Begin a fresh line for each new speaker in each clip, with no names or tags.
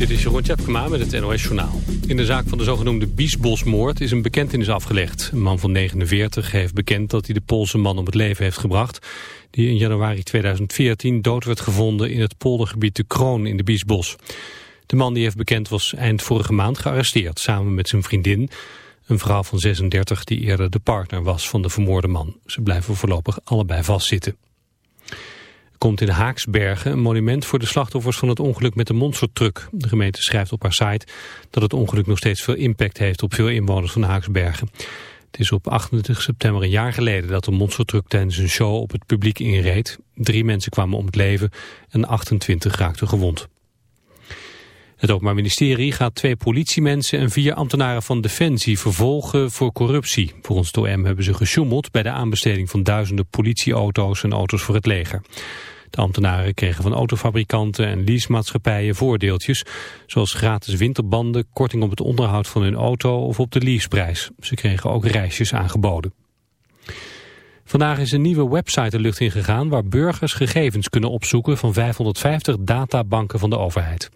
Dit is Jeroen Tjepkema met het NOS Journaal. In de zaak van de zogenoemde Biesbosmoord is een bekentenis afgelegd. Een man van 49 heeft bekend dat hij de Poolse man om het leven heeft gebracht... die in januari 2014 dood werd gevonden in het poldergebied de Kroon in de Biesbos. De man die heeft bekend was eind vorige maand gearresteerd... samen met zijn vriendin, een vrouw van 36 die eerder de partner was van de vermoorde man. Ze blijven voorlopig allebei vastzitten komt in Haaksbergen een monument voor de slachtoffers van het ongeluk met de monstertruck. De gemeente schrijft op haar site dat het ongeluk nog steeds veel impact heeft op veel inwoners van Haaksbergen. Het is op 28 september een jaar geleden dat de monstertruck tijdens een show op het publiek inreed. Drie mensen kwamen om het leven en 28 raakten gewond. Het Openbaar Ministerie gaat twee politiemensen en vier ambtenaren van Defensie vervolgen voor corruptie. Volgens het OM hebben ze gesjoemeld bij de aanbesteding van duizenden politieauto's en auto's voor het leger. De ambtenaren kregen van autofabrikanten en leasemaatschappijen voordeeltjes, zoals gratis winterbanden, korting op het onderhoud van hun auto of op de leaseprijs. Ze kregen ook reisjes aangeboden. Vandaag is een nieuwe website de lucht ingegaan waar burgers gegevens kunnen opzoeken van 550 databanken van de overheid.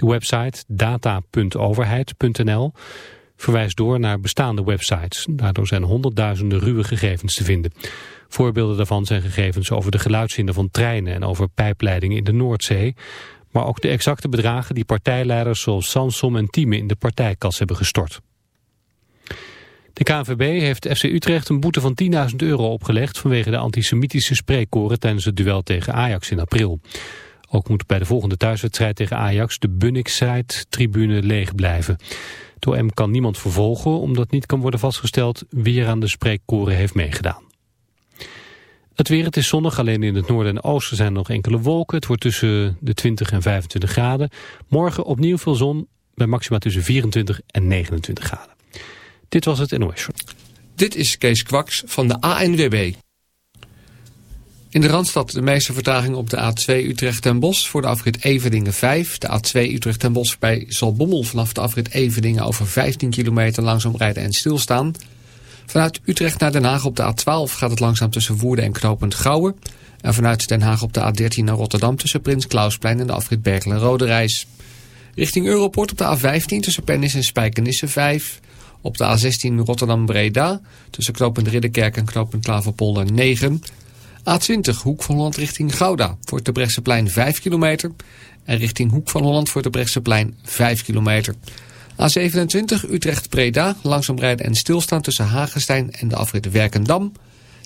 De website data.overheid.nl verwijst door naar bestaande websites. Daardoor zijn honderdduizenden ruwe gegevens te vinden. Voorbeelden daarvan zijn gegevens over de geluidshinder van treinen en over pijpleidingen in de Noordzee. Maar ook de exacte bedragen die partijleiders zoals Sansom en Thieme in de partijkas hebben gestort. De KNVB heeft FC Utrecht een boete van 10.000 euro opgelegd vanwege de antisemitische spreekkoren tijdens het duel tegen Ajax in april. Ook moet bij de volgende thuiswedstrijd tegen Ajax de Bunnik-tribune leeg blijven. Door M kan niemand vervolgen omdat niet kan worden vastgesteld wie er aan de spreekkoren heeft meegedaan. Het weer, het is zonnig, alleen in het noorden en oosten zijn er nog enkele wolken. Het wordt tussen de 20 en 25 graden. Morgen opnieuw veel zon, bij maxima tussen 24 en 29 graden. Dit was het NOS.
Dit is Kees Kwaks van de ANWB. In de Randstad de meeste vertraging op de A2 Utrecht ten Bos voor de afrit Everdingen 5. De A2 Utrecht ten Bos bij Zalbommel vanaf de afrit Everdingen over 15 kilometer langzaam rijden en stilstaan. Vanuit Utrecht naar Den Haag op de A12 gaat het langzaam tussen Woerden en Knopend Gouwen. En vanuit Den Haag op de A13 naar Rotterdam tussen Prins Klausplein en de afrit Berkel en Rode Reis. Richting Europort op de A15 tussen Pennis en Spijkenisse 5. Op de A16 Rotterdam-Breda tussen Knopend Ridderkerk en Knopend Klaverpolder 9. A20 Hoek van Holland richting Gouda voor het Brechtseplein 5 kilometer. En richting Hoek van Holland voor het Brechtseplein 5 kilometer. A27 Utrecht-Breda, langzaam rijden en stilstaan tussen Hagestein en de afrit Werkendam.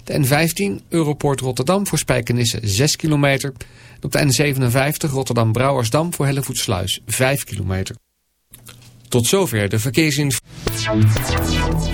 De N15 Europort Rotterdam voor Spijkenisse 6 kilometer. op de N57 Rotterdam-Brouwersdam voor Hellevoetsluis 5 kilometer. Tot zover de verkeersinformatie.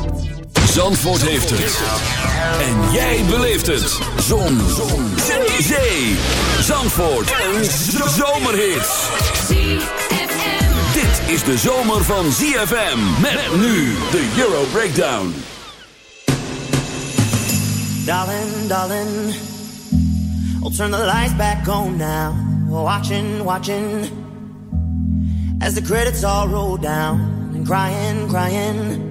Zandvoort heeft het. En jij beleeft het. Zon. Zon. Zee. Zandvoort. Een zomerhit. Dit is de zomer van ZFM. Met nu de Euro Breakdown.
Darling, darling, I'll turn the lights back on now. Watching, watching, as the credits all roll down and crying, crying.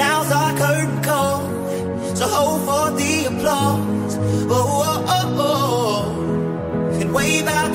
now's our curtain call. So hold for the applause. Oh, oh, oh, oh. And wave out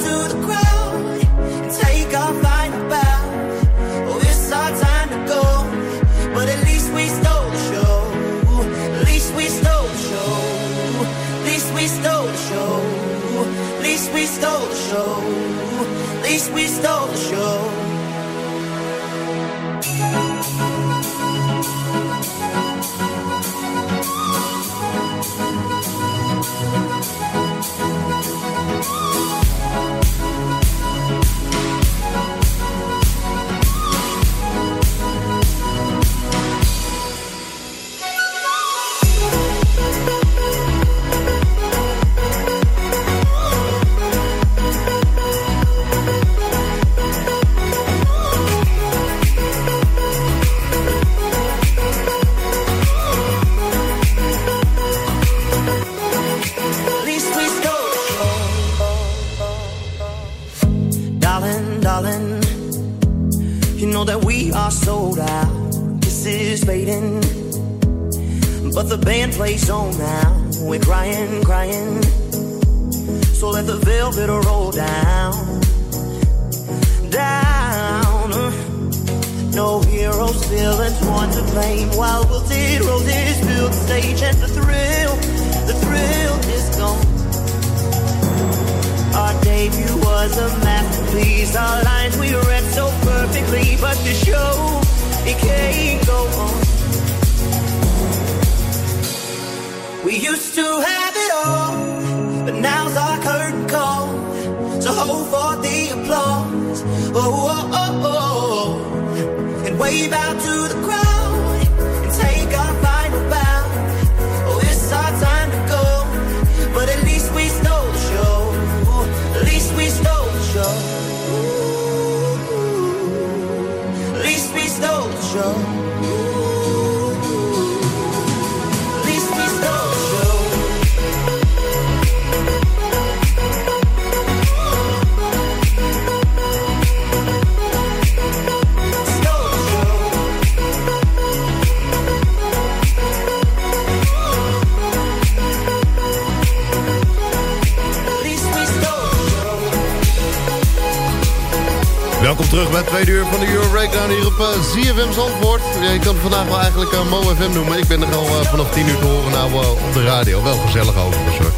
terug bij het tweede uur van de Euro Breakdown hier op uh, ZFM Zandvoort. Je kan het vandaag wel eigenlijk uh, Mo FM noemen. Ik ben er al eh, vanaf 10 uur te horen nou, eh, op de radio. Wel gezellig overigens hoor.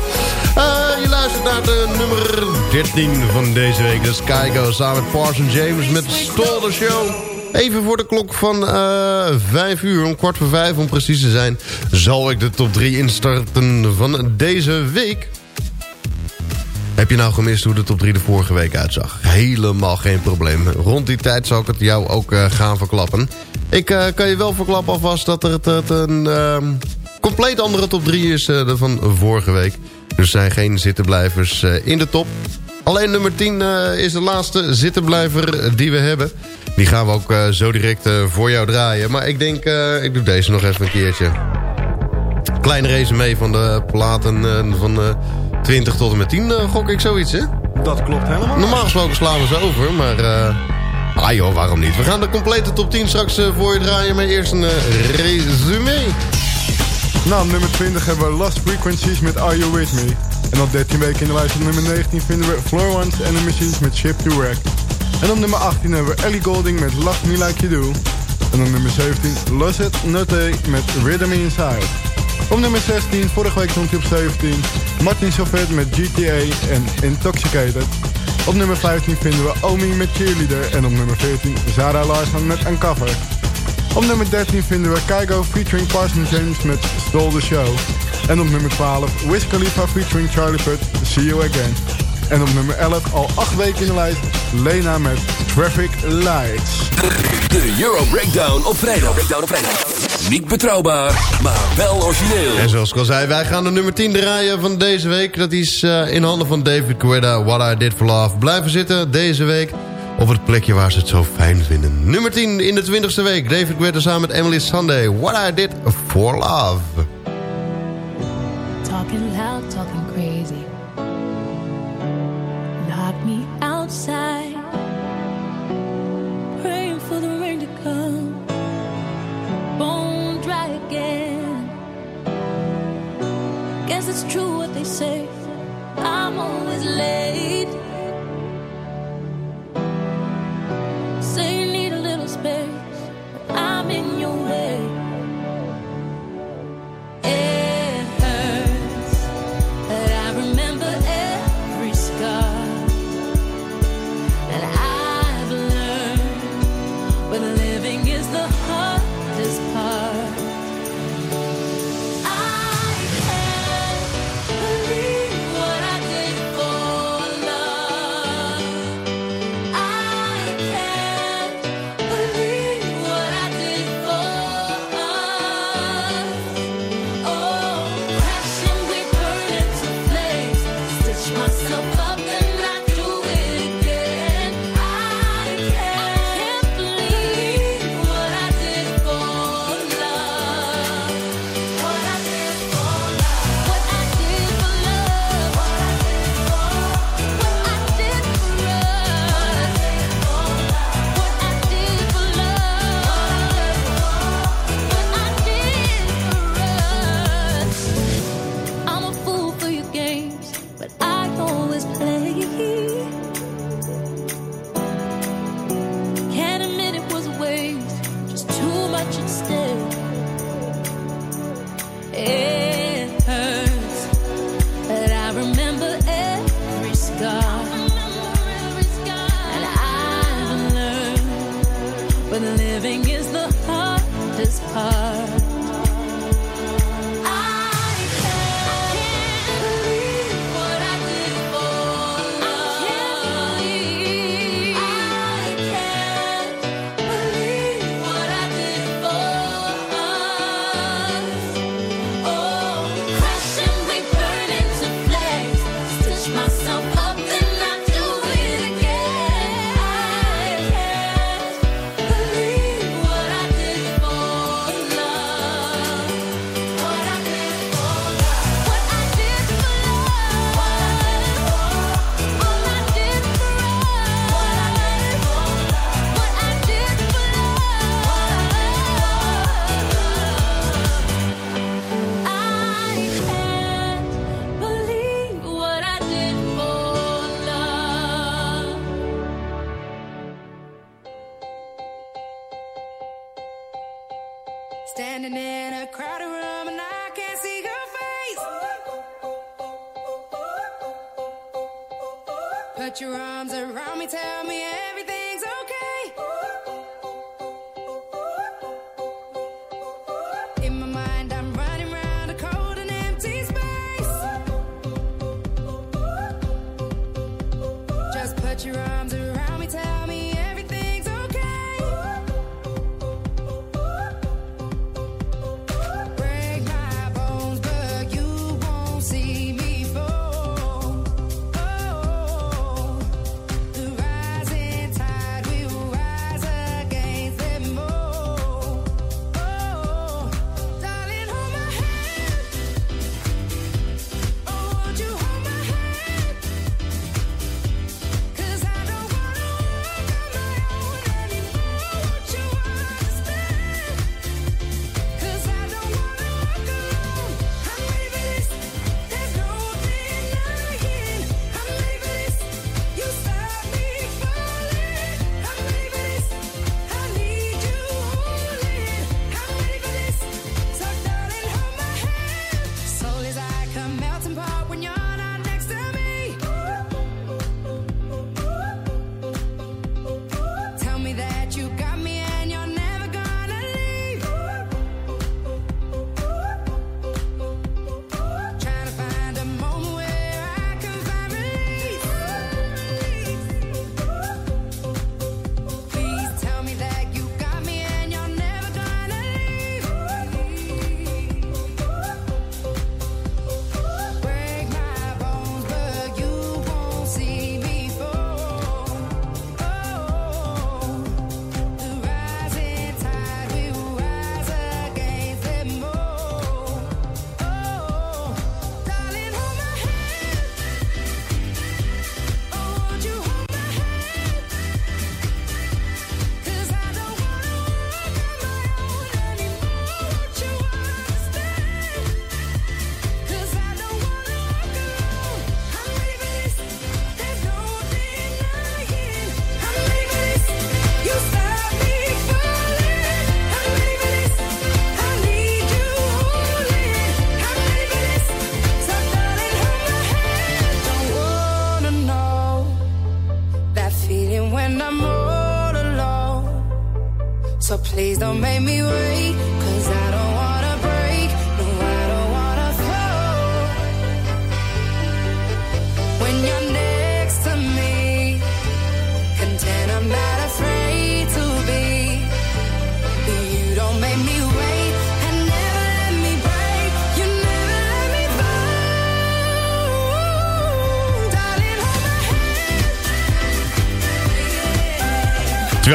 Eh, je luistert naar de nummer 13 van deze week. Dat is samen met Parson James met Stole the Show. Even voor de klok van eh 5 uur, om kwart voor 5 om precies te zijn... zal ik de top 3 instarten van deze week. Heb je nou gemist hoe de top 3 de vorige week uitzag? Helemaal geen probleem. Rond die tijd zal ik het jou ook eh, gaan verklappen. Ik eh, kan je wel verklappen alvast dat het, het een ehm, compleet andere top 3 is eh, dan van vorige week. Er zijn geen zittenblijvers in de top. Alleen nummer 10 eh, is de laatste zittenblijver die we hebben. Die gaan we ook zo direct voor jou draaien. Maar ik denk, ik doe deze nog even een keertje. Klein resume van de platen van 20 tot en met 10 eh, gok ik zoiets, hè?
Dat klopt helemaal.
Normaal gesproken slaan we ze over, maar... eh ah joh, waarom niet? We gaan de complete top 10 straks eh, voor je draaien... maar eerst een resume.
Nou, nummer 20 hebben we Lost Frequencies met Are You With Me. En op 13 weken in de lijst op nummer 19 vinden we Florence and the Machines met Ship to Wreck. En op nummer 18 hebben we Ellie Golding met Love Me Like You Do. En op nummer 17 Lost It Notte met Rhythm Inside. Op nummer 16, vorige week stond hij op 17, Martin Chauvet met GTA en Intoxicated. Op nummer 15 vinden we Omi met Cheerleader en op nummer 14 Zara Larsson met Uncover. Op nummer 13 vinden we Kygo featuring Parson James met Stole the Show. En op nummer 12 Wiz Khalifa featuring Charlie Puth, See You Again. En op nummer 11, al 8 weken in de lijst, Lena met Traffic Lights.
De Euro Breakdown op vrijdag. Breakdown op vrijdag. Niet betrouwbaar, maar wel origineel.
En zoals ik al zei, wij gaan de nummer 10 draaien van deze week. Dat is eh, in handen van David Guetta, What I Did For Love. Blijven zitten deze week op het plekje waar ze het zo fijn vinden. Nummer 10 in de 20ste week. David Guetta samen met Emily Sunday. What I Did For Love.
Talking loud, talking crazy. Lock me outside. guess it's true what they say. I'm always late. Say you need a little space, but I'm in your way.
you're
on.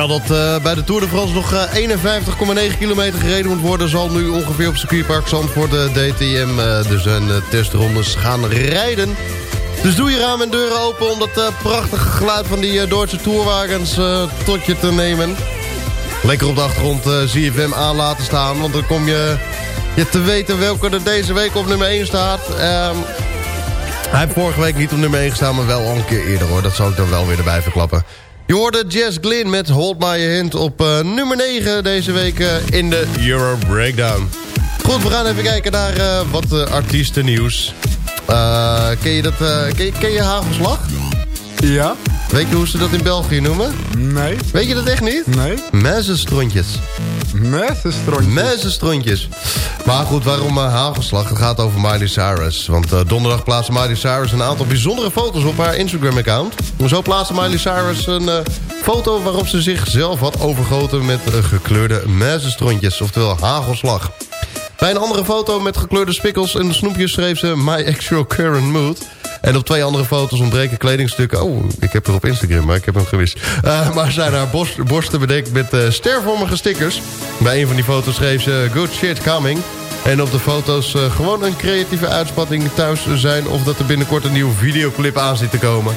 Dat eh, bij de Tour de France nog eh, 51,9 kilometer gereden moet worden... zal nu ongeveer op circuitpark Zandvoort de DTM eh, dus eh, testrondes gaan rijden. Dus doe je ramen en deuren open om dat eh, prachtige geluid van die eh, Duitse tourwagens eh, tot je te nemen. Lekker op de achtergrond eh ZFM aan laten staan, want dan kom je, je te weten welke er deze week op nummer 1 staat. Ehm, hij heeft vorige week niet op nummer 1 gestaan, maar wel al een keer eerder hoor. Dat zal ik dan wel weer erbij verklappen. Je hoorde Jess Glynn met Hold My Hand op eh, nummer 9 deze week eh, in de Euro Breakdown. Goed, we gaan even kijken naar eh, wat artiestennieuws. Ken je dat? ken, je- ken je hagelslag?
Ja?
Weet je hoe ze dat in België noemen?
Nee.
Weet je dat echt niet?
Nee.
Mezenstrontjes.
Mezenstrontjes.
Mezenstrontjes. Maar goed, waarom eh, hagelslag? Het gaat over Miley Cyrus. Want eh, donderdag plaatste Miley Cyrus een aantal bijzondere foto's op haar Instagram-account. Zo plaatste Miley Cyrus een eh, foto waarop ze zichzelf had overgoten met gekleurde mezenstrontjes. Oftewel hagelslag. Bij een andere foto met gekleurde spikkels en snoepjes schreef ze My Actual Current Mood. En op twee andere foto's ontbreken kledingstukken. Oh, ik heb er op Instagram, maar ik heb hem gewist. Eh, maar zijn haar borst, borsten bedekt met eh, stervormige stickers. Bij een van die foto's schreef ze Good shit coming. En op de foto's eh, gewoon een creatieve uitspatting thuis zijn... of dat er binnenkort een nieuwe videoclip aan zit te komen.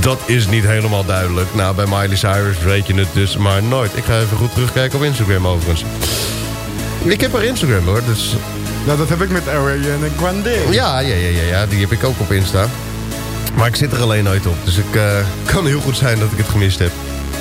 Dat is niet helemaal duidelijk. Nou, bij Miley Cyrus weet je het dus maar nooit. Ik ga even goed terugkijken op Instagram overigens. Ik heb haar Instagram hoor, dus...
Nou, dat heb ik met Ariana Grande.
Ja, ja, ja, ja, ja, die heb ik ook op Insta. Maar ik zit er alleen nooit op. Dus ik eh, kan heel goed zijn dat ik het gemist heb.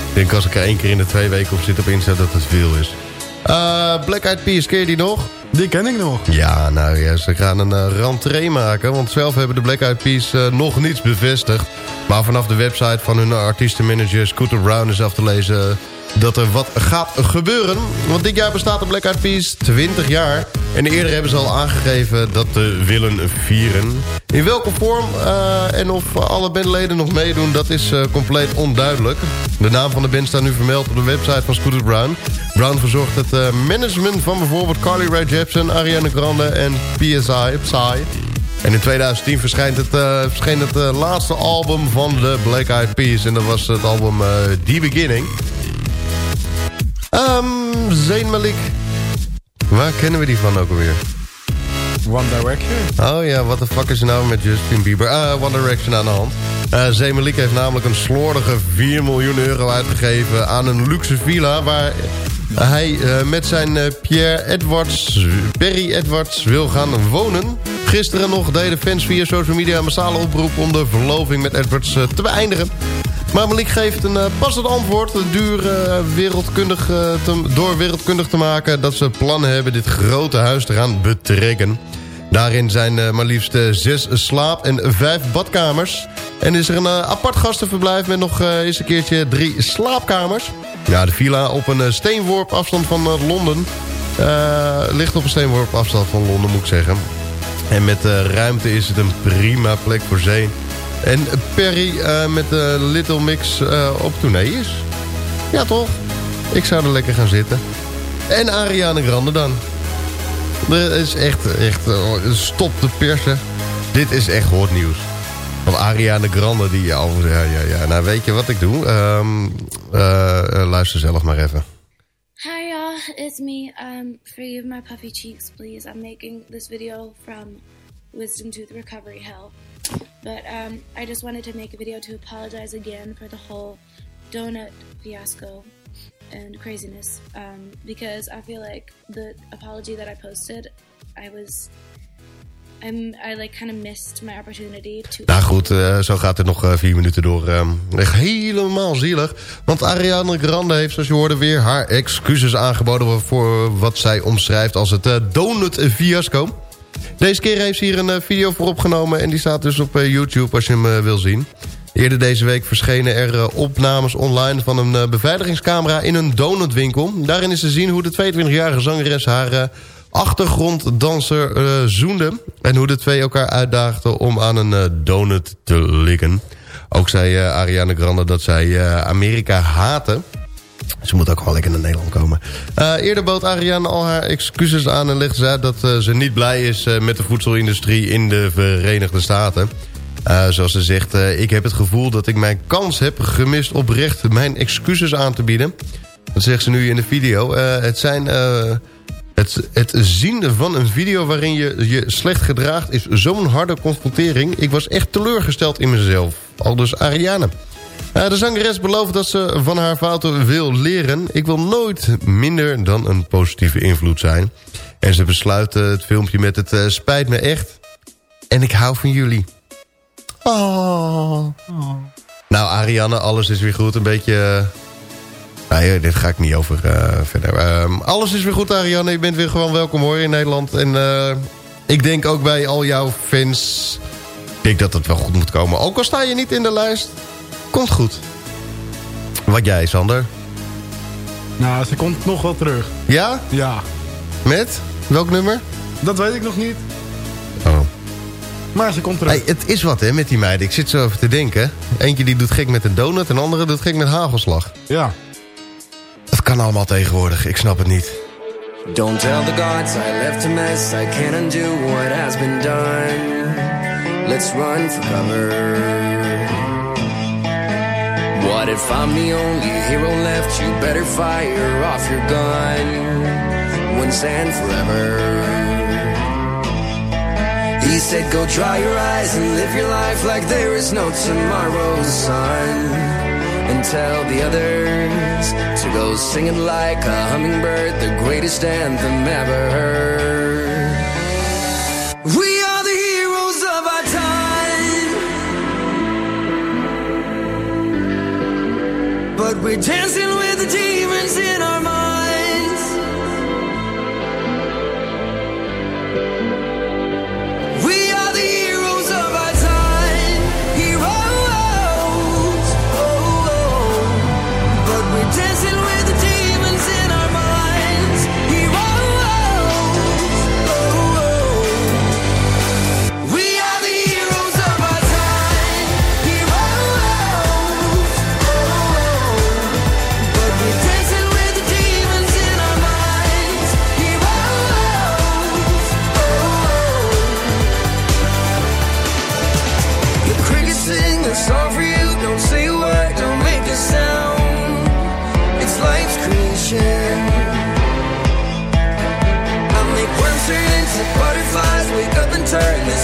Ik denk als ik er één keer in de twee weken op zit op Insta dat het veel is. Eh, Black Eyed Peas, ken je die nog?
Die ken ik nog.
Ja, nou ja, ze gaan een uh, rentree maken. Want zelf hebben de Black Eyed Peas nog niets bevestigd. Maar vanaf de website van hun artiestenmanager Scooter Brown is af te lezen dat er wat gaat gebeuren. Want dit jaar bestaat de Black Eyed Peas 20 jaar. En eerder hebben ze al aangegeven dat te willen vieren. In welke vorm eh, en of alle bandleden nog meedoen, dat is eh, compleet onduidelijk. De naam van de band staat nu vermeld op de website van Scooter Brown. Brown verzorgt het eh, management van bijvoorbeeld Carly Rae Jepsen, Ariana Grande en PSI. Psy. En in 2010 verschijnt het, verscheen het laatste album van de Black Eyed Peas. En dat was het album The Beginning. Um, Zayn Malik. Waar kennen we die van ook alweer?
One Direction.
Oh ja, wat de fuck is er nou met Justin Bieber? Ah, One Direction aan de hand. Uh, Zayn Malik heeft namelijk een slordige 4 miljoen euro uitgegeven aan een luxe villa... waar hij uh, met zijn uh, Pierre Edwards, Perry Edwards wil gaan wonen. Gisteren nog deden fans via social media een massale oproep... om de verloving met Edwards te beëindigen. Maar Malik geeft een uh, passend antwoord. Duur, uh, wereldkundig, uh, te, door wereldkundig te maken... dat ze plannen hebben dit grote huis te gaan betrekken. Daarin zijn maar liefst zes slaap- en vijf badkamers. En is er een apart gastenverblijf met nog eens een keertje drie slaapkamers. Ja, de villa op een steenworp afstand van Londen. Ligt op een steenworp afstand van Londen, moet ik zeggen. En met ruimte is het een prima plek voor zee. En Perry uh, met de Little Mix uh, op tournee is. Ja, toch? Ik zou er lekker gaan zitten. En Ariana Grande dan. Er is echt, echt uh, stop de persen. Dit is echt hot nieuws. Want Ariana Grande die... Ja, ja, ja, ja. Nou, weet je wat ik doe? Um, luister zelf maar even.
Hi y'all, it's me. Um, forgive my puffy cheeks, please. I'm making this video from Wisdom Tooth Recovery Hell. But um, I just wanted to make a video to apologize again for the whole donut fiasco and craziness. Um, because I feel like the apology that I posted, I was. I'm, I like kind of missed my opportunity to.
Nou goed, uh, zo gaat het nog uh, vier minuten door. Um, echt helemaal zielig. Want Ariana Grande heeft, zoals je hoorde, weer haar excuses aangeboden... voor wat zij omschrijft als het uh, donut fiasco. Deze keer heeft ze hier een uh, video voor opgenomen en die staat dus op uh, YouTube als je hem uh, wil zien. Eerder deze week verschenen er eh, opnames online van een eh, beveiligingscamera in een donutwinkel. Daarin is te zien hoe de 22-jarige zangeres haar eh, achtergronddanser eh, zoende. En hoe de twee elkaar uitdaagden om aan een eh, donut te likken. Ook zei eh, Ariana Grande dat zij eh, Amerika haatte. Ze moet ook wel lekker naar Nederland komen. Eh, eerder bood Ariane al haar excuses aan en legde ze uit dat eh, ze niet blij is eh, met de voedselindustrie in de Verenigde Staten. Zoals ze zegt, ik heb het gevoel dat ik mijn kans heb gemist oprecht mijn excuses aan te bieden. Dat zegt ze nu in de video. Het zijn... het, het zien van een video waarin je je slecht gedraagt is zo'n harde confrontering. Ik was echt teleurgesteld in mezelf. Aldus Ariane. Eh, de zangeres belooft dat ze van haar fouten wil leren. Ik wil nooit minder dan een positieve invloed zijn. En ze besluit het filmpje met het eh, spijt me echt. En ik hou van jullie. Oh. Nou, Ariane, alles is weer goed. Een beetje... eh, Nee, dit ga ik niet over verder. Ehm, alles is weer goed, Ariane. Je bent weer gewoon welkom hoor in Nederland. En eh, ik denk ook bij al jouw fans... Ik denk dat het wel goed moet komen. Ook al sta je niet in de lijst, komt goed. Wat jij, Sander?
Nou, ze komt nog wel terug.
Ja?
Ja.
Met? Welk nummer?
Dat weet ik nog niet.
Oh.
Maar ze komt terug.
Hey, het is wat hè, met die meiden. Ik zit zo over te denken. Eentje die doet gek met een donut en de andere doet gek met hagelslag.
Ja.
Het kan allemaal tegenwoordig. Ik snap het niet.
Don't tell the gods I left a mess. I can't undo what has been done. Let's run for cover. What if I'm the only hero left? You better fire off your gun once and forever. He said, Go dry your eyes and live your life like there is no tomorrow, son. And tell the others to go singing like a hummingbird, the greatest anthem ever heard. We're dancing turn this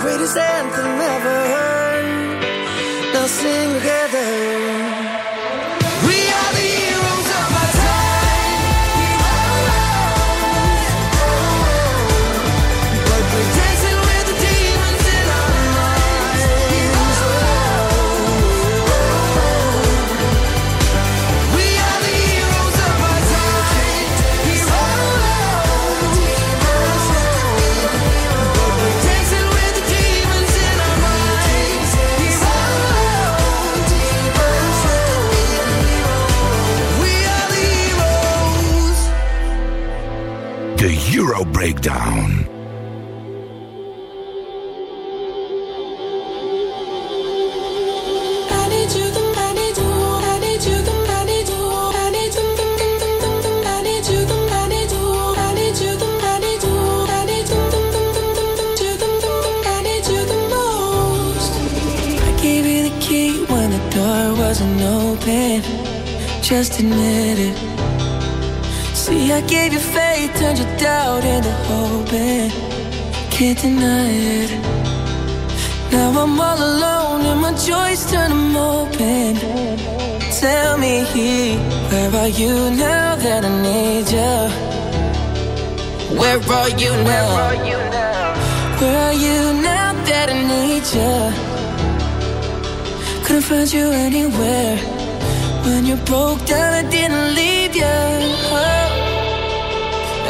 greatest anthem ever heard. Now sing together.
breakdown.
wasn't open, just admit it. See, I gave you faith your doubt into hope, and can't deny it. Now I'm all alone, and my joys turn them open. Tell me, where are you now that I need you? Where are you now? Where are you now that I need you? Couldn't find you anywhere. When you broke down, I didn't leave you.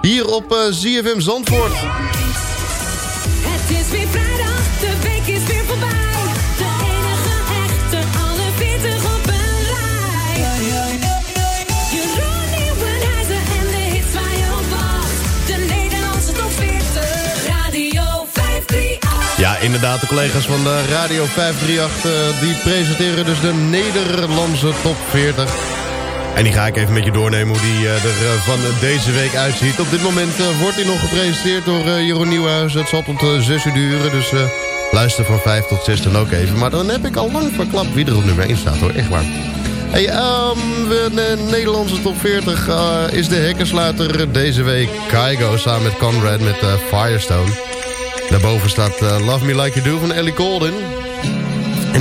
Hier op eh, ZFM Zandvoort.
Het is weer vrijdag, de week is weer voorbij. De enige echte, alle 40 op een rij. Jeroen Nieuwenhuizen en de hits waar je op wacht. De Nederlandse top 40, Radio 538.
Ja, inderdaad, de collega's van de Radio 538... eh, die presenteren dus de Nederlandse top 40... En die ga ik even met je doornemen hoe die eh, er eh, van deze week uitziet. Op dit moment eh, wordt hij nog gepresenteerd door Jeroen Nieuwhuis. Het zal tot 6 uur duren, dus luister van 5 tot 6 dan ook even. Maar dan heb ik al lang verklapt wie er op nummer 1 staat hoor, echt waar. Hey, ehm, we- de Nederlandse top 40 eh, is de hekkensluiter deze week. Kaigo samen met Conrad met Firestone. Daarboven staat Love Me Like You Do van Ellie Golden.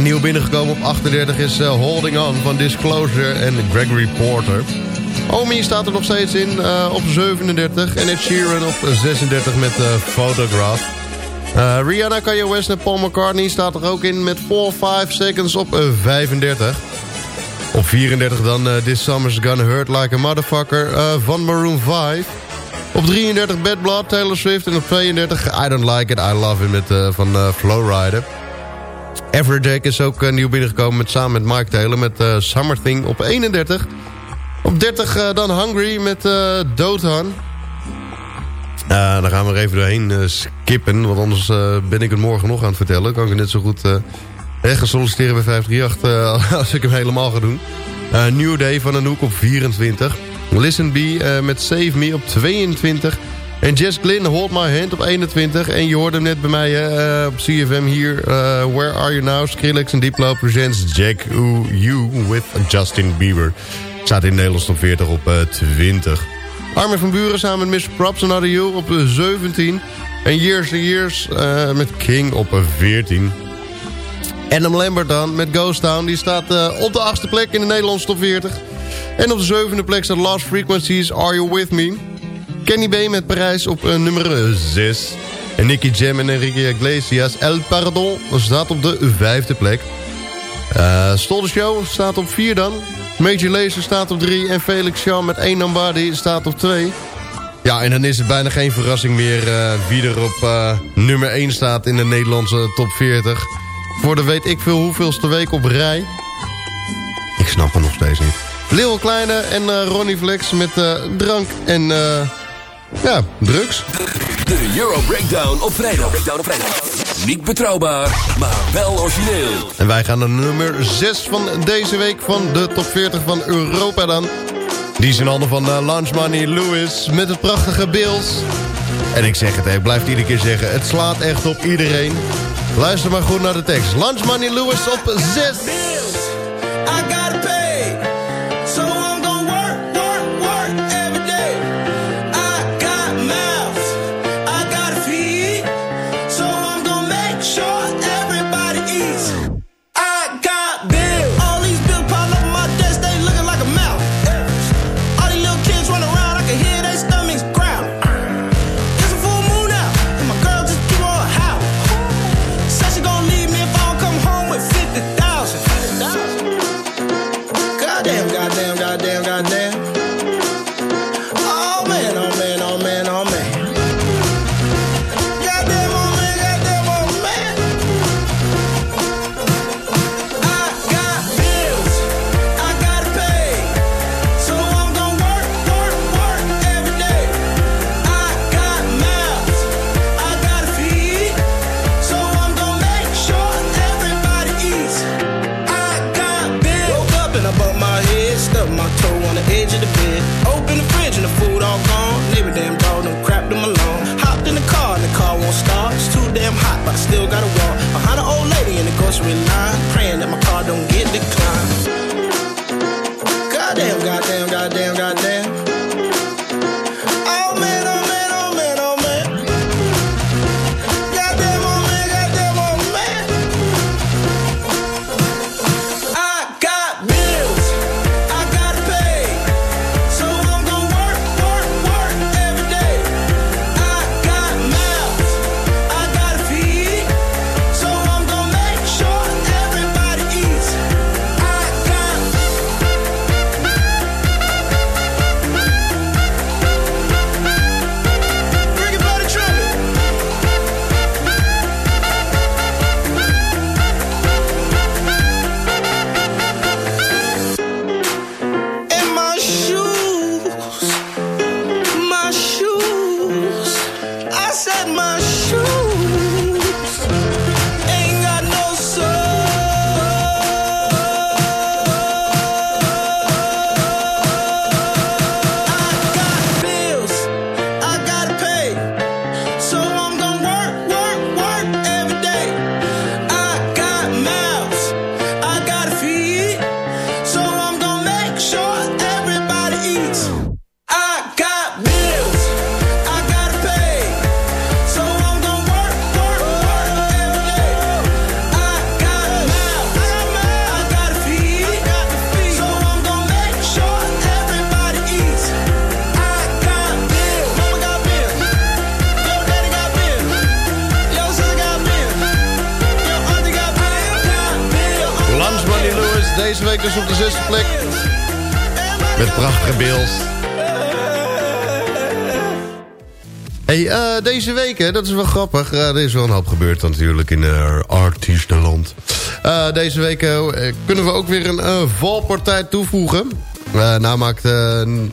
Nieuw binnengekomen op 38 is eh, Holding On van Disclosure en Gregory Porter. Omi staat er nog steeds in eh, op 37. En Ed Sheeran op 36 met eh, Photograph. Rihanna, Kanye West en Paul McCartney staat er ook in met 4 5 Seconds op eh, 35. Op 34 dan This Summer's Gonna Hurt Like a Motherfucker van Maroon 5. Op 33 Bad Blood, Taylor Swift. En op 32 I Don't Like It, I Love It met, van Flowrider.
Everjack is ook eh, nieuw binnengekomen met, samen met Mike Taylor met eh, Summer Thing op 31. Op 30 eh, dan Hungry met uh, Doodhan. Uh, dan gaan we er even doorheen uh, skippen. Want anders uh, ben ik het morgen nog aan het vertellen. Kan ik net zo goed uh, gaan solliciteren bij 538 als ik hem helemaal ga doen. New Day van Anouk op 24. Listen B met Save Me op 22. En Jess Glynn, Hold My Hand op 21. En je hoorde hem net bij mij op CFM hier. Where Are You Now? Skrillex en Diplo presents Jack Ooh You with Justin Bieber. Staat in Nederlands top 40 op 20. Armin van Buren samen met Mr. Props Another You op 17. En Years and Years uh, met King op 14. Adam Lambert dan met Ghost Town. Die staat uh, op de achtste plek in de Nederlandse top 40. En op de zevende plek staat Last Frequencies Are You With Me. Kenny B met Parijs op uh, nummer 6. En Nicky Jam en Enrique Iglesias El Pardon staat op de vijfde plek. Uh, Show staat op 4 dan. Major Lazer staat op 3 en Felix Jean met 1 Lombardi staat op 2. Ja, en dan is het bijna geen verrassing meer uh, wie er op uh, nummer 1 staat in de Nederlandse top 40. Voor de weet ik veel hoeveelste week op rij. Ik snap het nog steeds niet. Lil Kleine en uh, Ronnie Flex met drank en ja, drugs.
De Euro Breakdown op vrijdag. Breakdown op vrijdag. Niet betrouwbaar, maar wel origineel.
En wij gaan naar nummer 6 van deze week van de top 40 van Europa dan. Die is in handen van uh, Lunch Money Lewis met het prachtige Bills. En ik zeg het, ik blijf het iedere keer zeggen. Het slaat echt op iedereen. Luister maar goed naar de tekst. Lunch Money Lewis op 6. Deze week,
hè, dat is wel grappig. Er is wel een hoop gebeurd natuurlijk in uh, artiestenland. Eh, deze week eh, kunnen we ook weer een valpartij toevoegen. Nou maakt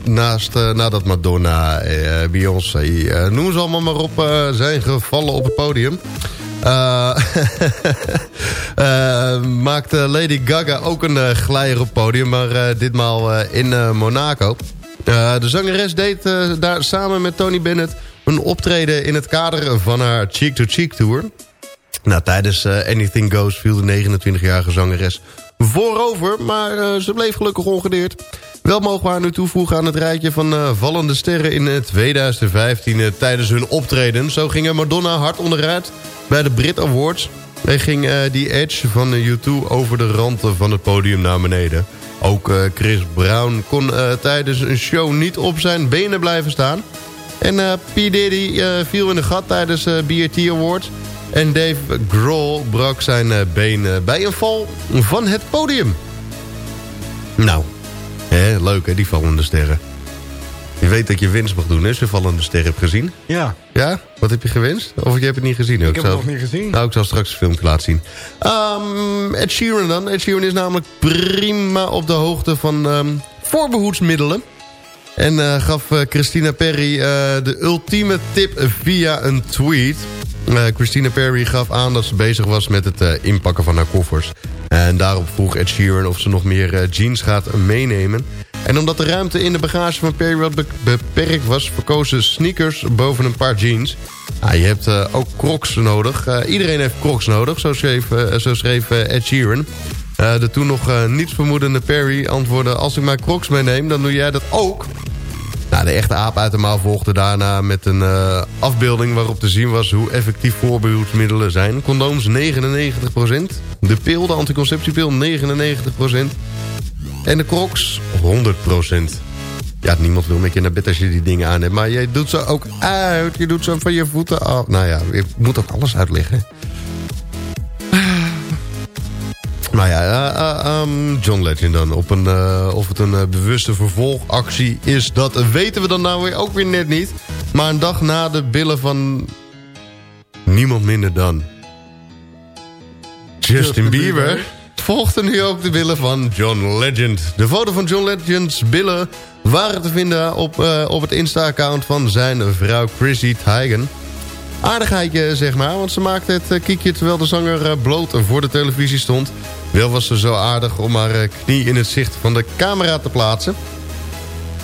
naast, nadat Madonna, Beyoncé, noem ze allemaal maar op, zijn gevallen op het podium. Eh, maakte Lady Gaga ook een glijer op podium, maar ditmaal in Monaco. De zangeres deed daar samen met Tony Bennett een optreden in het kader van haar Cheek to Cheek Tour. Nou, tijdens eh, Anything Goes viel de 29-jarige zangeres voorover, maar eh, ze bleef gelukkig ongedeerd. Wel mogen we haar nu toevoegen aan het rijtje van eh, vallende sterren in eh, 2015 eh, tijdens hun optreden. Zo ging Madonna hard onderuit bij de Brit Awards. En ging die Edge van eh, U2 over de rand van het podium naar beneden. Ook Chris Brown kon tijdens een show niet op zijn benen blijven staan. En eh P. Diddy eh, viel in de gat tijdens eh BRT Awards. En Dave Grohl brak zijn been bij een val van het podium. Nou, hè, leuk hè, die vallende sterren. Je weet dat je winst mag doen, hè, als je vallende sterren hebt gezien.
Ja.
Ja? Wat heb je gewinst? Of je hebt het niet gezien?
Ik heb het nog niet gezien.
Nou, ik zal straks een filmpje laten zien. Ehm, Ed Sheeran dan. Ed Sheeran is namelijk prima op de hoogte van ehm, voorbehoedsmiddelen. En eh, gaf eh, Christina Perry eh, de ultieme tip via een tweet. Christina Perry gaf aan dat ze bezig was met het inpakken van haar koffers. En daarop vroeg Ed Sheeran of ze nog meer jeans gaat meenemen. En omdat de ruimte in de bagage van Perry wat be- beperkt was... verkozen sneakers boven een paar jeans. Ah, je hebt ook crocs nodig. Iedereen heeft crocs nodig, zo schreef, zo schreef Ed Sheeran. Eh, de toen nog eh, niets vermoedende Perry antwoordde... als ik mijn crocs meeneem, dan doe jij dat ook. Nou, de echte aap uit de mouw volgde daarna met een eh, afbeelding... waarop te zien was hoe effectief voorbehoedsmiddelen zijn. Condooms 99%. De pil, de anticonceptiepil 99%. En de crocs 100%. Ja, niemand wil met je naar bed als je die dingen aan hebt. Maar je doet ze ook uit. Je doet ze van je voeten af. Nou ja, je moet ook alles uitleggen. Ja, eh, eh, ehm, John Legend dan. Op een, eh, of het een eh, bewuste vervolgactie is, dat weten we dan nou weer ook weer net niet. Maar een dag na de billen van niemand minder dan Justin,
Justin
Bieber...
Bieber.
volgden nu ook de billen van John Legend. De foto van John Legend's billen waren te vinden op, eh, op het Insta-account van zijn vrouw Chrissy Teigen. Aardigheidje, zeg maar, want ze maakte het eh, kiekje terwijl de zanger eh, bloot voor de televisie stond. Wel was ze zo aardig om haar eh, knie in het zicht van de camera te plaatsen.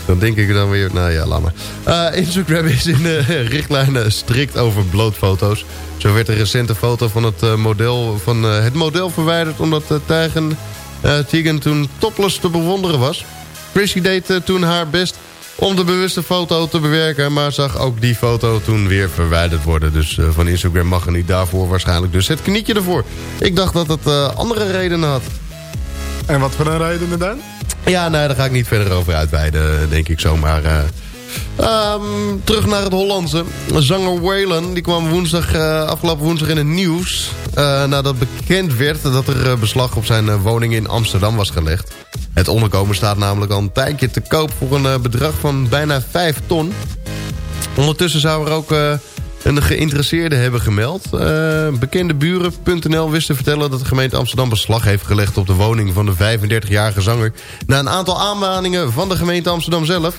Dan denk ik dan weer, nou ja, laat maar. Instagram is in de richtlijnen strikt over blootfoto's. Zo werd een recente foto van het, model, van, het model verwijderd... omdat uh, Teigen, eh, Tegan toen topless te bewonderen was. Chrissy deed toen haar best om de bewuste foto te bewerken... maar zag ook die foto toen weer verwijderd worden. Dus eh, van Instagram mag er niet daarvoor waarschijnlijk dus het knietje ervoor. Ik dacht dat het eh, andere redenen had.
En wat voor een redenen dan?
Ja, nee, daar ga ik niet verder over uitweiden, denk ik zomaar. Eh. Ehm, terug naar het Hollandse. Zanger Waylon die kwam woensdag, eh, afgelopen woensdag in het nieuws... eh, nadat bekend werd dat er eh, beslag op zijn woning in Amsterdam was gelegd. Het onderkomen staat namelijk al een tijdje te koop... voor een bedrag van bijna 5 ton. Ondertussen zou er ook een geïnteresseerde hebben gemeld. Eh, bekende buren.nl wist te vertellen dat de gemeente Amsterdam beslag heeft gelegd op de woning van de 35-jarige zanger. Na een aantal aanmaningen van de gemeente Amsterdam zelf.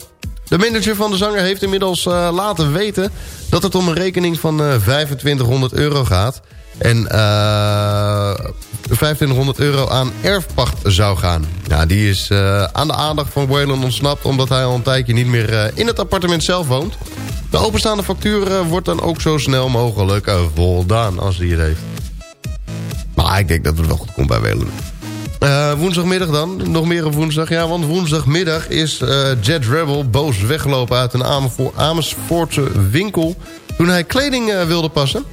De manager van de zanger heeft inmiddels eh, laten weten dat het om een rekening van eh 2500 euro gaat. En eh 2500 euro aan erfpacht zou gaan. Ja, die is eh, aan de aandacht van Waylon ontsnapt... omdat hij al een tijdje niet meer eh, in het appartement zelf woont. De openstaande factuur eh, wordt dan ook zo snel mogelijk eh, voldaan als hij het heeft. Maar ik denk dat het wel goed komt bij Waylon. Eh, woensdagmiddag dan, nog meer op woensdag. Ja, want woensdagmiddag is eh, Jet Rebel boos weggelopen uit een Amersfoortse winkel... toen hij kleding eh, wilde passen.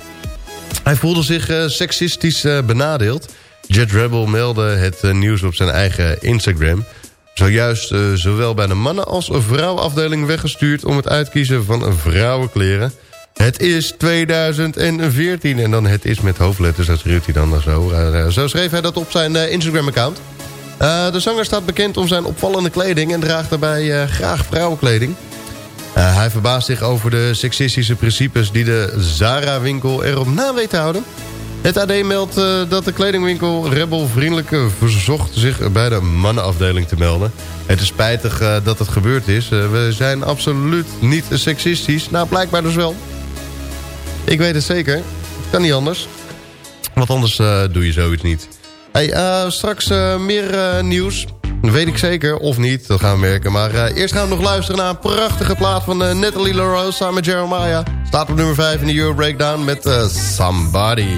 Hij voelde zich seksistisch benadeeld. Jet Rebel meldde het nieuws op zijn eigen Instagram. Zojuist zowel bij de mannen- als vrouwenafdeling weggestuurd... om het uitkiezen van vrouwenkleren. Het is 2014 en dan het is met hoofdletters, dat schreef hij dan zo. Eh, eh, zo schreef hij dat op zijn eh, Instagram-account. De zanger staat bekend om zijn opvallende kleding en draagt daarbij graag vrouwenkleding. hij verbaast zich over de seksistische principes die de Zara-winkel erop na weet te houden. Het AD meldt dat de kledingwinkel Rebel Vriendelijk verzocht zich bij de mannenafdeling te melden. Het is spijtig dat het gebeurd is. we zijn absoluut niet seksistisch. Nou, blijkbaar dus wel. Ik weet het zeker. Kan niet anders. Want anders eh, doe je zoiets niet. Hey, eh, straks eh, meer nieuws. Dat weet ik zeker, of niet, dat gaan we merken. Maar eerst gaan we nog luisteren naar een prachtige plaat van Natalie LaRose samen met Jeremiah. Staat op nummer 5 in de Euro Breakdown met
Somebody.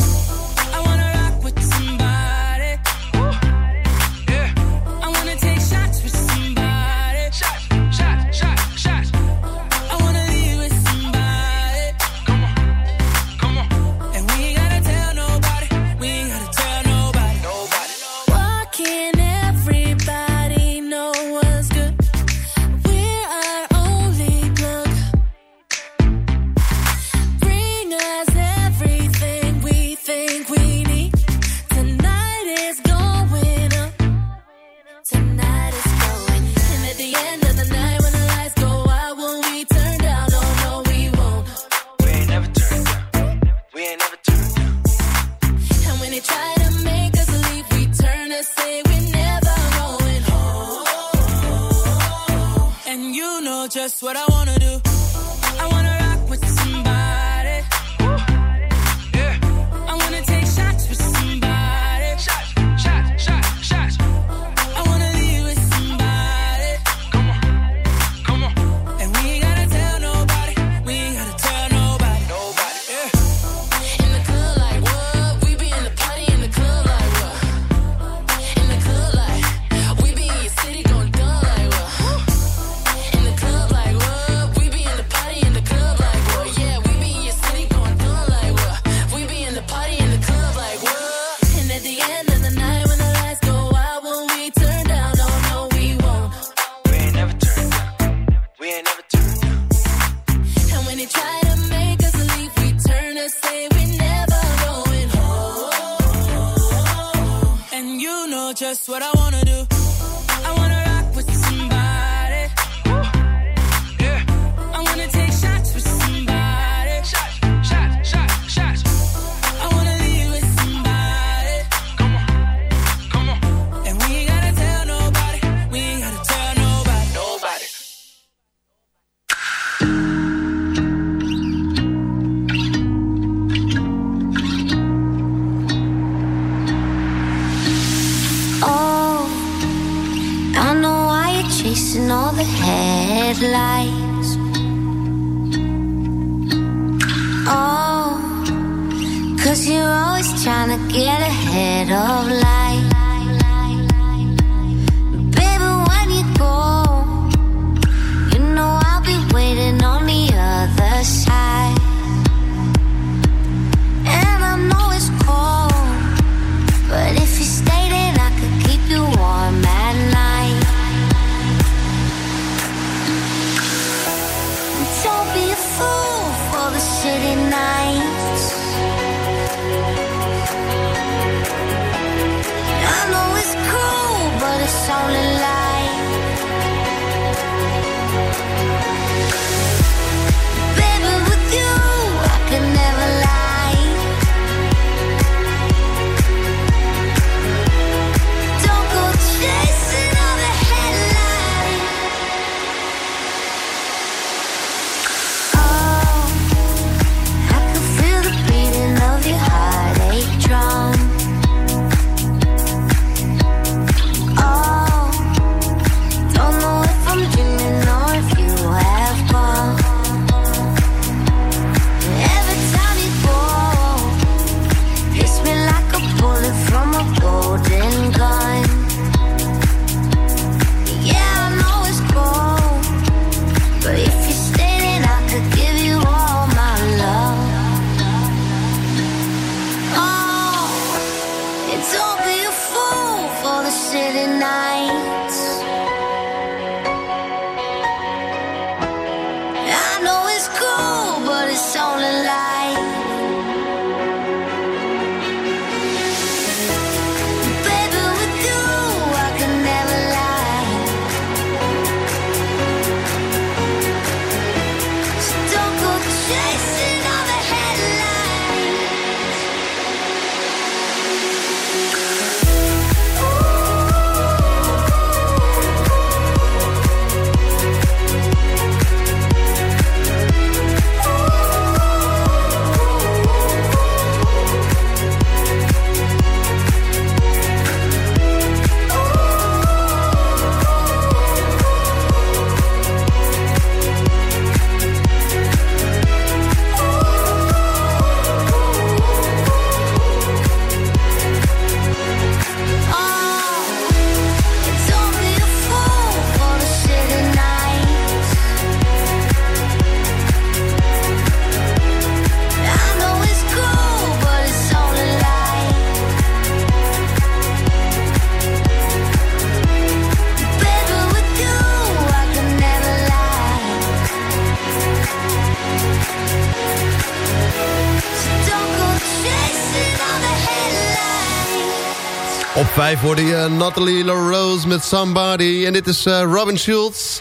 5 hoorde je Natalie LaRose met Somebody. En dit is eh, Robin Schultz.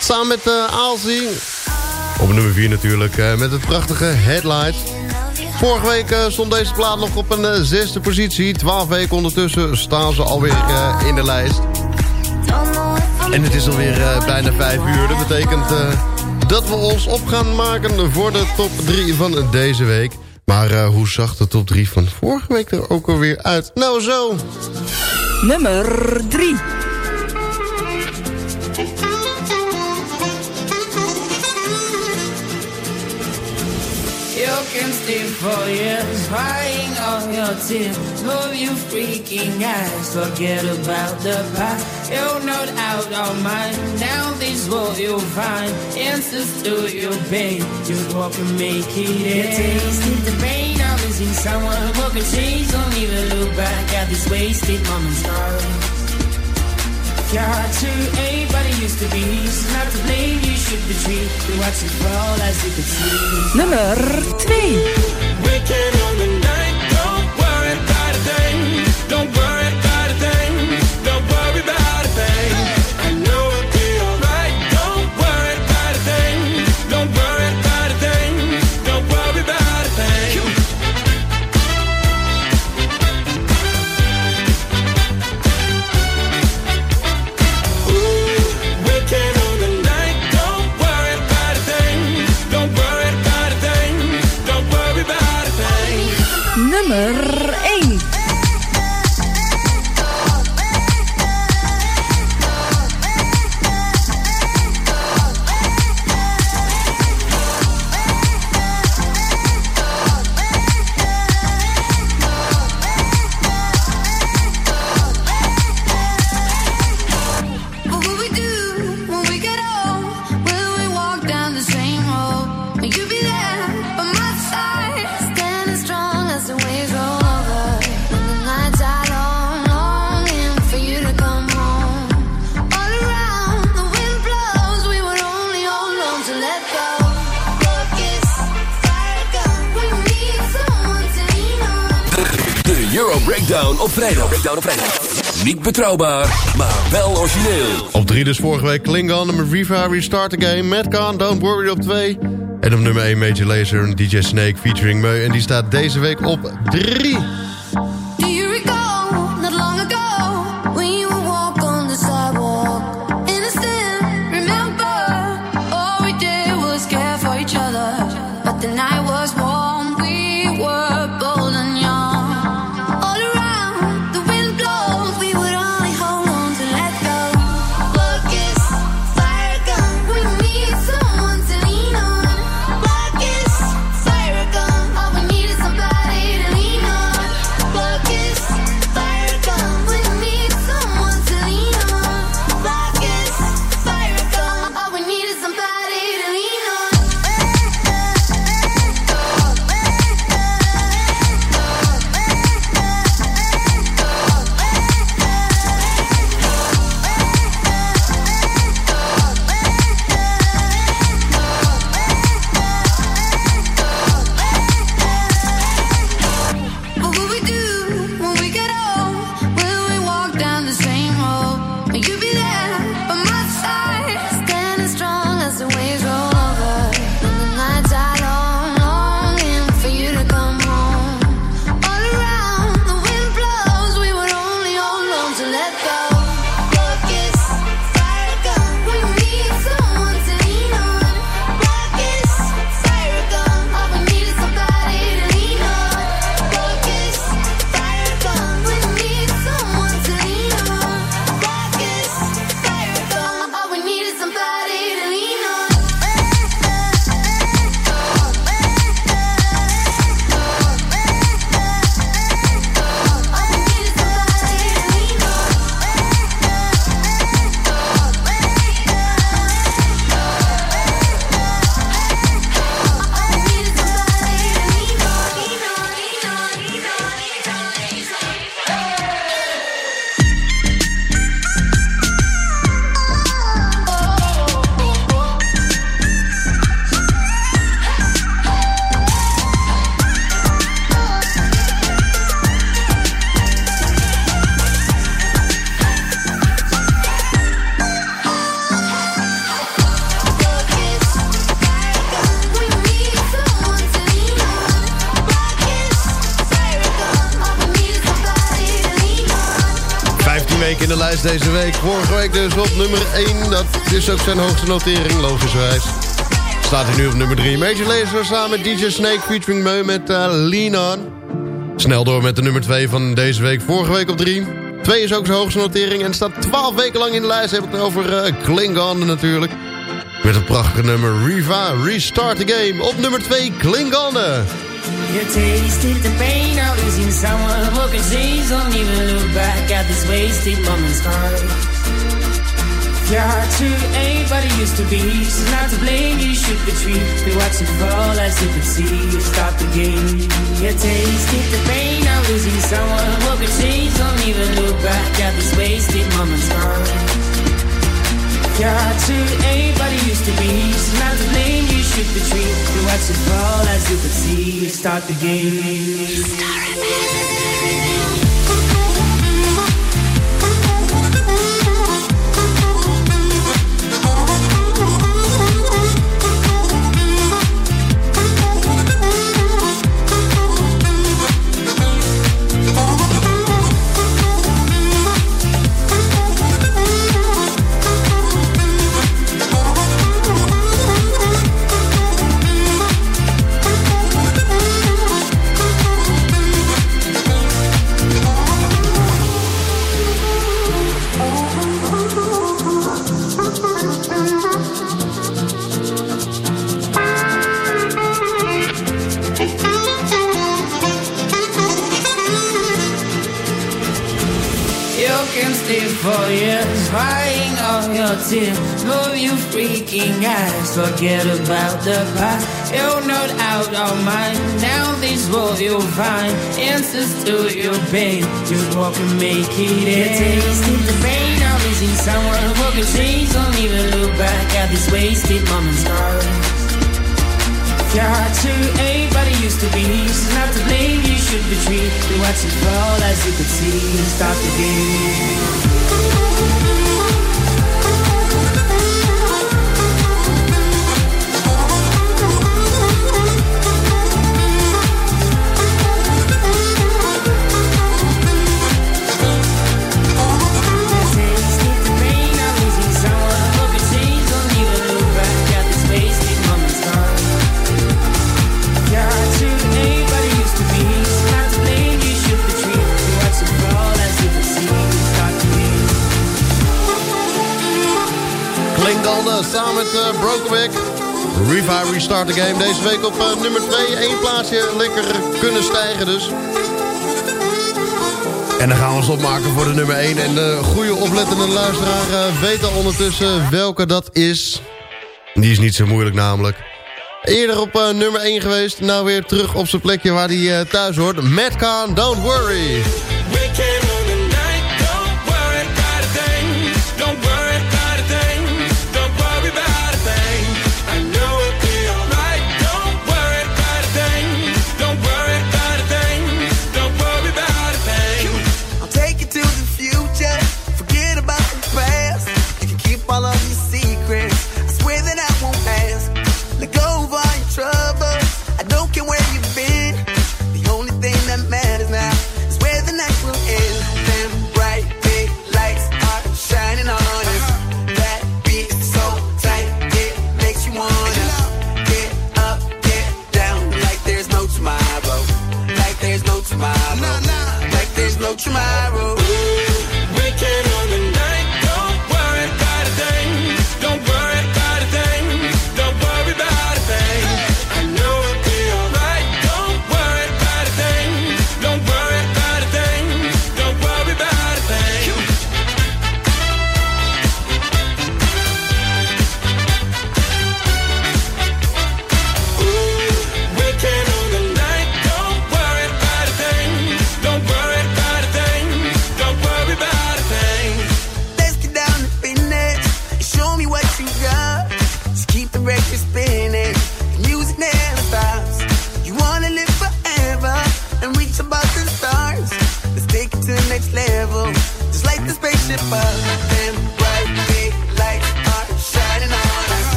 Samen met uh. Op nummer 4 natuurlijk. eh, met het prachtige Headlights. Vorige week eh, stond deze plaat nog op een eh, zesde positie. 12 weken ondertussen staan ze alweer eh, in de lijst. En het is alweer eh, bijna 5 uur. Dat betekent eh, dat we ons op gaan maken voor de top 3 van deze week. Maar eh, hoe zag de top 3 van vorige week er ook alweer uit? Nou zo.
Nummer 3.
Can stay for years, crying all your tears. Move your freaking eyes, forget about the past. You're not out of mind. Now this what you'll find. Answers to your pain. You walk and make it end. Tasted the pain of losing someone who can change. Don't even look back at these wasted moments. Got to it used to be. Not to blame, you should retreat. You watch it fall as you could see.
Nummer 2.
Weekend on the night, don't worry about a thing. Don't worry
Niet betrouwbaar, maar wel origineel.
Op 3 dus vorige week Klingon met Riva Restart Again. Madcon, Don't Worry op 2. En op nummer 1 Major Lazer en DJ Snake featuring Meu. En die staat deze week op 3. In de lijst deze week. Vorige week dus op nummer 1. Dat is ook zijn hoogste notering, logischerwijs. Staat hij nu op nummer 3. Major Lazer samen met DJ Snake featuring Meu met uh. Snel door met de nummer 2 van deze week. Vorige week op 3. 2 is ook zijn hoogste notering en staat 12 weken lang in de lijst. Heb ik het over uh, Klingon natuurlijk. Met het prachtige nummer Riva, Restart the Game. Op nummer 2 Klingon.
You tasted the pain of losing someone who can change. Don't even look back at this wasted moment's time. Your heart to anybody used to be. She's not to blame, you should retreat. We watch it fall as you could see. You stop the game. You tasted the pain of losing someone who can change. Don't even look back at this wasted moment's time. Your heart to anybody used to be. She's not to blame, you should retreat. We watch it fall as you could see. Start the game. You forget about the past. You're not out of mind. Now this world you'll find answers to your pain. You walk and make it end. Tasting the pain of losing someone who can change. Don't even look back at this wasted moment's heart to anybody used to be. She's not to blame, you should retreat. We watch it fall as you could see. Stop the game.
Samen met uh, Brokenback. Riva Restart the Game. Deze week op uh, nummer 2. Eén plaatsje lekker kunnen stijgen dus. En dan gaan we ons opmaken voor de nummer 1. En de goede oplettende luisteraar uh, weet al ondertussen welke dat is. Die is niet zo moeilijk namelijk. Eerder op uh, nummer 1 geweest. Nou weer terug op zijn plekje waar hij uh, thuis hoort. Matt Khan, Don't Worry.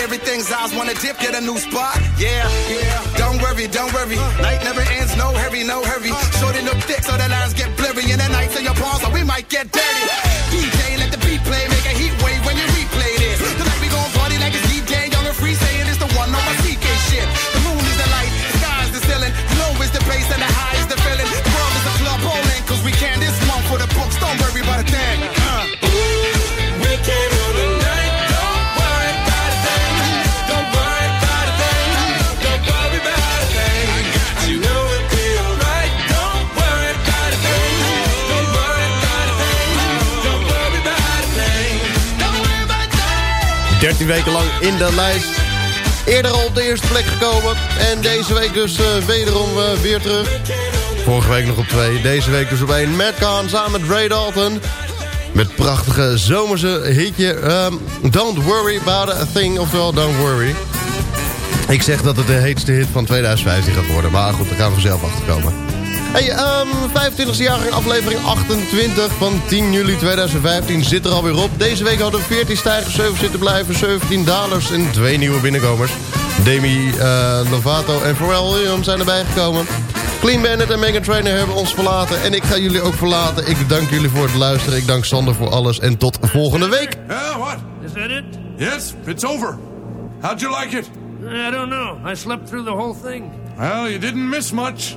Everything's eyes wanna dip, get a new spot. Yeah, yeah. Don't worry, don't worry. Night never ends, no hurry, no hurry. Shorten up thick so the lines get blurry. And the nights in your palms, so we might get dirty. DJ, let the beat play, make a heat wave when you
13 weken lang in de lijst. Eerder al op de eerste plek gekomen. En deze week dus eh, wederom eh, weer terug. Vorige week nog op 2. Deze week dus op 1. Matt Kahn samen met Ray Dalton. Met prachtige zomerse hitje. ehm, don't worry about a thing. Oftewel, don't worry. Ik zeg dat het de heetste hit van 2015 gaat worden. Maar goed, daar gaan we vanzelf achter komen. Hey, ehm 25e jaargang aflevering 28 van 10 juli 2015 zit er alweer op. Deze week hadden we 14 stijgers, 7 zitten blijven, 17 dalers en twee nieuwe binnenkomers. Demi eh, Lovato en Pharrell Williams zijn erbij gekomen. Clean Bandit en Megan Trainer hebben ons verlaten. En ik ga jullie ook verlaten. Ik dank jullie voor het luisteren. Ik dank Sander voor alles. En tot volgende week.
Yeah, what?
Is that it?
Yes, it's over. How'd you like it?
I don't know. I slept through the whole thing.
Well, you didn't miss much.